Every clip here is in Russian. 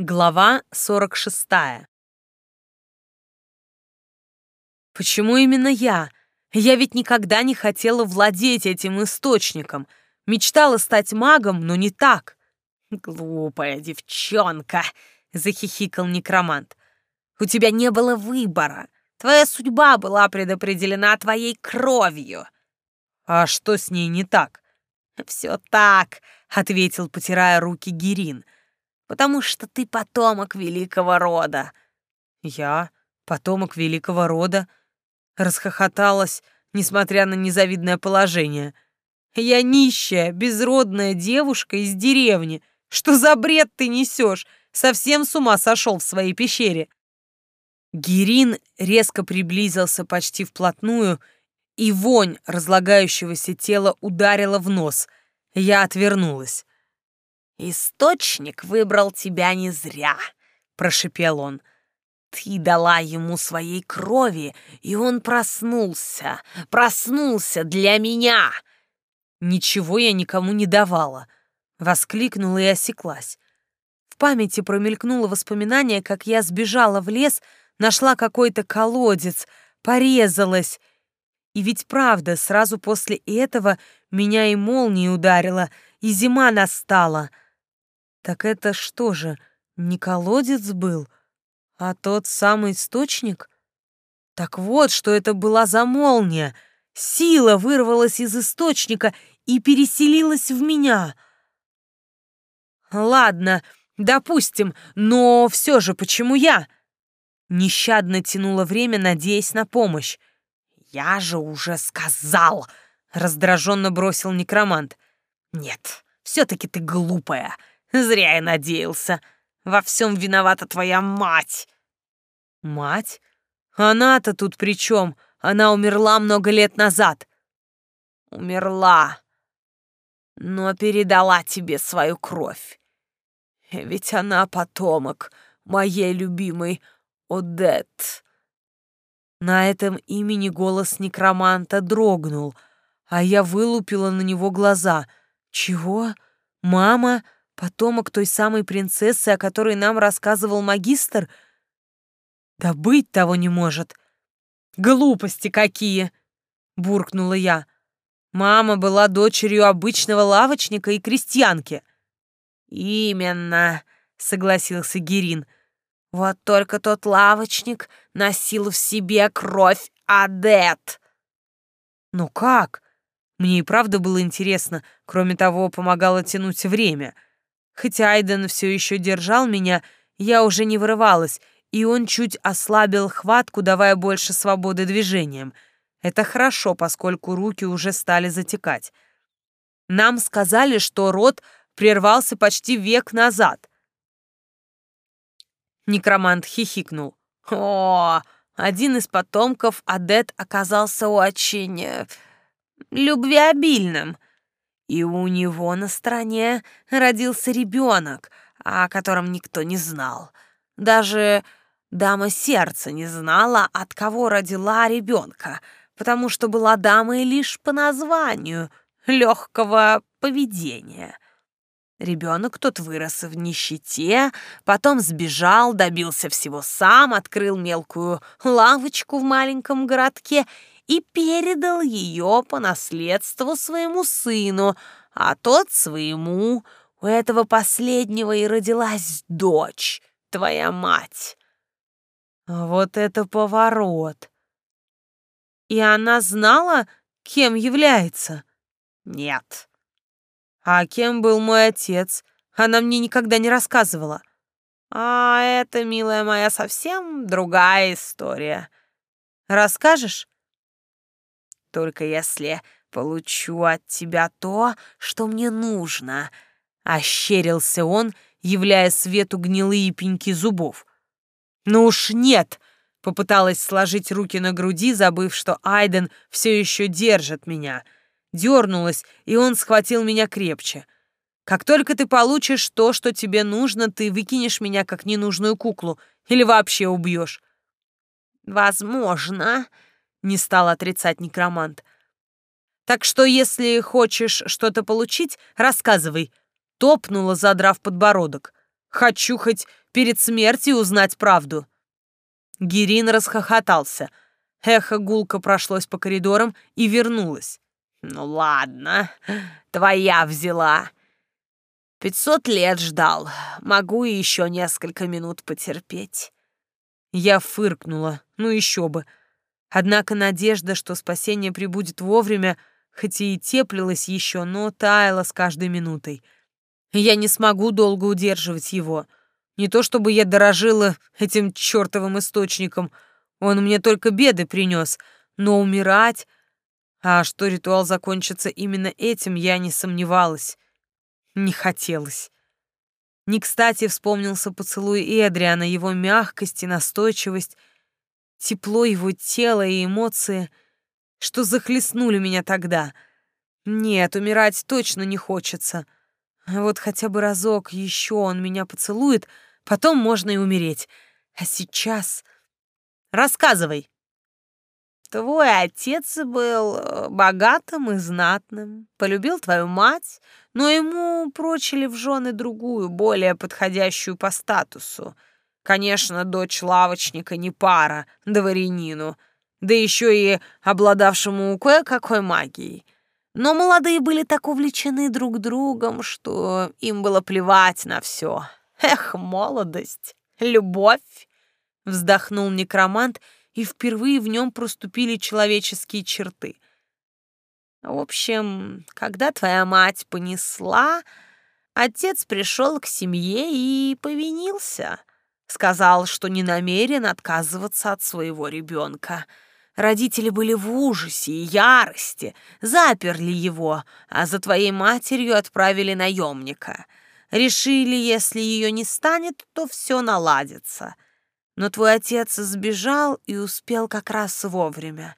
Глава 46. Почему именно я? Я ведь никогда не хотела владеть этим источником. Мечтала стать магом, но не так. Глупая девчонка, захихикал некромант. У тебя не было выбора. Твоя судьба была предопределена твоей кровью. А что с ней не так? Все так, ответил, потирая руки Гирин потому что ты потомок великого рода». «Я? Потомок великого рода?» Расхохоталась, несмотря на незавидное положение. «Я нищая, безродная девушка из деревни. Что за бред ты несешь? Совсем с ума сошел в своей пещере?» Гирин резко приблизился почти вплотную, и вонь разлагающегося тела ударила в нос. Я отвернулась. «Источник выбрал тебя не зря», — прошепел он. «Ты дала ему своей крови, и он проснулся, проснулся для меня!» «Ничего я никому не давала», — воскликнула и осеклась. В памяти промелькнуло воспоминание, как я сбежала в лес, нашла какой-то колодец, порезалась. И ведь правда, сразу после этого меня и молнией ударила, и зима настала — так это что же, не колодец был, а тот самый источник? Так вот, что это была за молния. Сила вырвалась из источника и переселилась в меня. Ладно, допустим, но все же почему я? Нещадно тянуло время, надеясь на помощь. «Я же уже сказал!» — раздраженно бросил некромант. «Нет, все-таки ты глупая. Зря я надеялся. Во всем виновата твоя мать. Мать? Она-то тут при чем? Она умерла много лет назад. Умерла, но передала тебе свою кровь. Ведь она потомок моей любимой Одет. На этом имени голос некроманта дрогнул, а я вылупила на него глаза. «Чего? Мама?» Потомок той самой принцессы, о которой нам рассказывал магистр? Да быть того не может. Глупости какие! Буркнула я. Мама была дочерью обычного лавочника и крестьянки. Именно, согласился Гирин. Вот только тот лавочник носил в себе кровь адет. Ну как? Мне и правда было интересно, кроме того, помогало тянуть время — Хотя Айден все еще держал меня, я уже не вырывалась, и он чуть ослабил хватку, давая больше свободы движениям. Это хорошо, поскольку руки уже стали затекать. Нам сказали, что род прервался почти век назад. Некромант хихикнул. О, один из потомков Адет оказался очень... Э, любвеобильным. И у него на стороне родился ребенок, о котором никто не знал. Даже дама сердца не знала, от кого родила ребенка, потому что была дамой лишь по названию, легкого поведения. Ребенок тот вырос в нищете, потом сбежал, добился всего сам, открыл мелкую лавочку в маленьком городке и передал ее по наследству своему сыну, а тот своему. У этого последнего и родилась дочь, твоя мать. Вот это поворот. И она знала, кем является? Нет. А кем был мой отец? Она мне никогда не рассказывала. А это, милая моя, совсем другая история. Расскажешь? только если получу от тебя то, что мне нужно», — ощерился он, являя свету гнилые пеньки зубов. «Ну уж нет!» — попыталась сложить руки на груди, забыв, что Айден все еще держит меня. Дернулась, и он схватил меня крепче. «Как только ты получишь то, что тебе нужно, ты выкинешь меня как ненужную куклу или вообще убьешь». «Возможно», не стал отрицать некромант. Так что, если хочешь что-то получить, рассказывай. Топнула, задрав подбородок. Хочу хоть перед смертью узнать правду. Гирин расхохотался. Эхо гулко прошлось по коридорам и вернулось. «Ну ладно, твоя взяла. Пятьсот лет ждал. Могу и еще несколько минут потерпеть». Я фыркнула. Ну еще бы. Однако надежда, что спасение прибудет вовремя, хоть и теплилась еще, но таяла с каждой минутой. Я не смогу долго удерживать его. Не то чтобы я дорожила этим чертовым источником, он мне только беды принес, но умирать... А что ритуал закончится именно этим, я не сомневалась. Не хотелось. Не кстати вспомнился поцелуй Эдриана, его мягкость и настойчивость, тепло его тела и эмоции, что захлестнули меня тогда. Нет, умирать точно не хочется. Вот хотя бы разок еще он меня поцелует, потом можно и умереть. А сейчас... Рассказывай. Твой отец был э, богатым и знатным, полюбил твою мать, но ему прочили в жены другую, более подходящую по статусу — Конечно, дочь лавочника не пара дворянину, да еще и обладавшему кое-какой магией. Но молодые были так увлечены друг другом, что им было плевать на все. Эх, молодость, любовь! Вздохнул некромант, и впервые в нем проступили человеческие черты. В общем, когда твоя мать понесла, отец пришел к семье и повинился. Сказал, что не намерен отказываться от своего ребенка. Родители были в ужасе и ярости, заперли его, а за твоей матерью отправили наемника. Решили, если ее не станет, то все наладится. Но твой отец сбежал и успел как раз вовремя.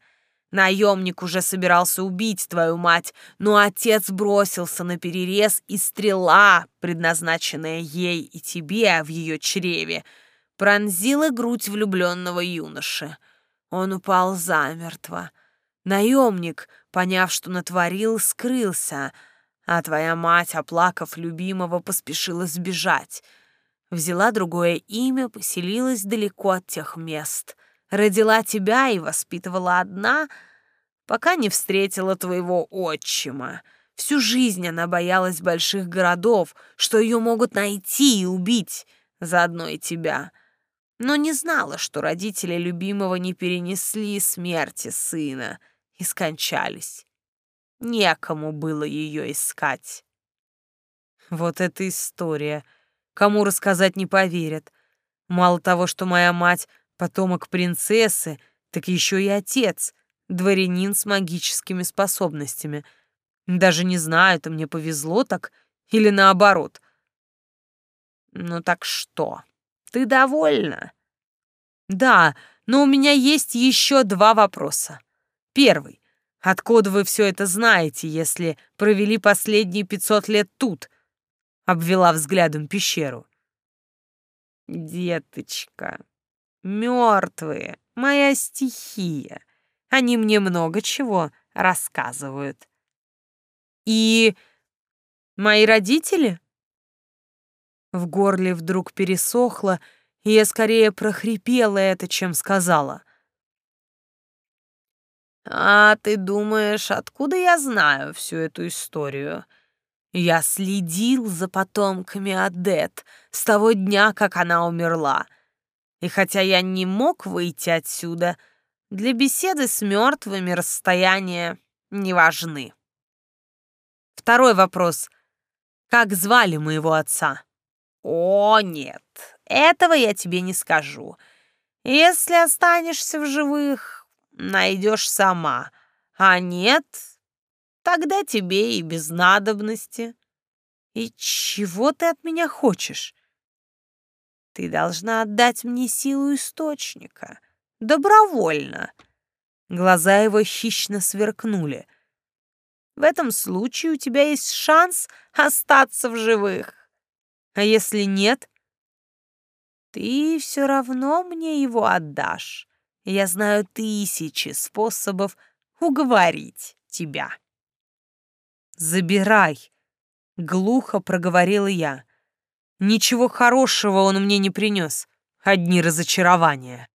Наемник уже собирался убить твою мать, но отец бросился на перерез, и стрела, предназначенная ей и тебе в ее чреве, пронзила грудь влюбленного юноши. Он упал замертво. Наемник, поняв, что натворил, скрылся, а твоя мать, оплакав любимого, поспешила сбежать. Взяла другое имя, поселилась далеко от тех мест — родила тебя и воспитывала одна, пока не встретила твоего отчима. Всю жизнь она боялась больших городов, что ее могут найти и убить, заодно и тебя. Но не знала, что родители любимого не перенесли смерти сына и скончались. Некому было ее искать. Вот эта история. Кому рассказать не поверят. Мало того, что моя мать Потомок принцессы, так еще и отец, дворянин с магическими способностями. Даже не знаю, это мне повезло так или наоборот. Ну так что, ты довольна? Да, но у меня есть еще два вопроса. Первый. Откуда вы все это знаете, если провели последние пятьсот лет тут? Обвела взглядом пещеру. Деточка, Мертвые — моя стихия. Они мне много чего рассказывают. И мои родители? В горле вдруг пересохло, и я скорее прохрипела это, чем сказала. «А ты думаешь, откуда я знаю всю эту историю?» Я следил за потомками Адет с того дня, как она умерла — и хотя я не мог выйти отсюда, для беседы с мертвыми расстояния не важны. Второй вопрос. Как звали моего отца? О, нет, этого я тебе не скажу. Если останешься в живых, найдешь сама. А нет, тогда тебе и без надобности. И чего ты от меня хочешь? Ты должна отдать мне силу источника. Добровольно. Глаза его хищно сверкнули. В этом случае у тебя есть шанс остаться в живых. А если нет, ты все равно мне его отдашь. Я знаю тысячи способов уговорить тебя. «Забирай!» — глухо проговорила я. Ничего хорошего он мне не принес, одни разочарования.